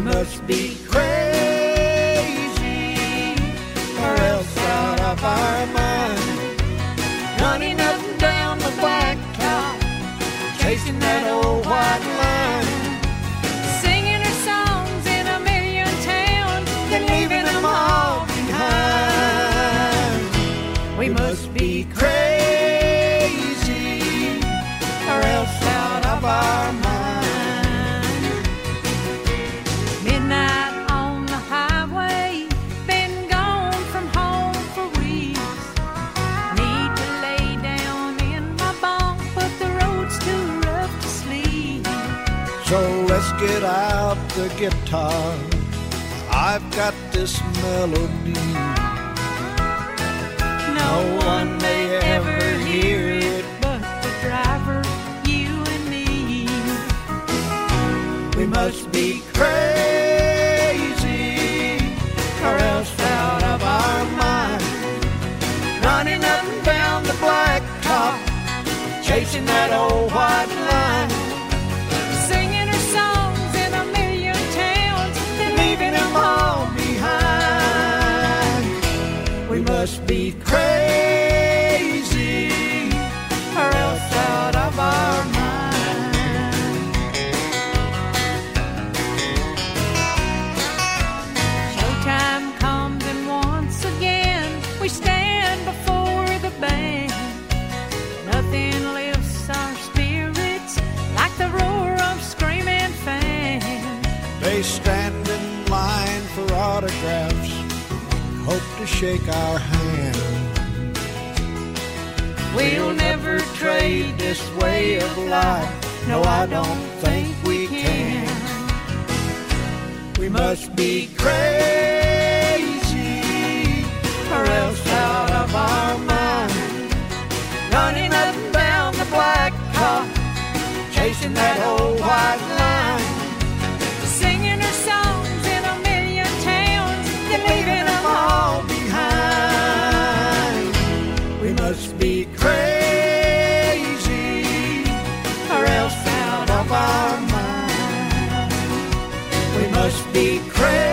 must be crazy or else out of our mind. Running up and down the blacktop, chasing that old white line. Singing her songs in a million towns, and leaving them all behind. We must be crazy So let's get out the guitar. I've got this melody. No one may ever hear it but the driver, you and me. We must be crazy or else out of our mind. Running up and down the blacktop, chasing that old white must be crazy or else out of our mind. Showtime comes and once again we stand before the band. Nothing lifts our spirits like the roar of screaming fans. They stand in line for autographs, hope to shake our hand. We'll never trade this way of life. No, I don't think we can. We must be crazy or else out of our mind. Running up and down the blacktop, chasing that must be crazy or else out of our mind. We must be crazy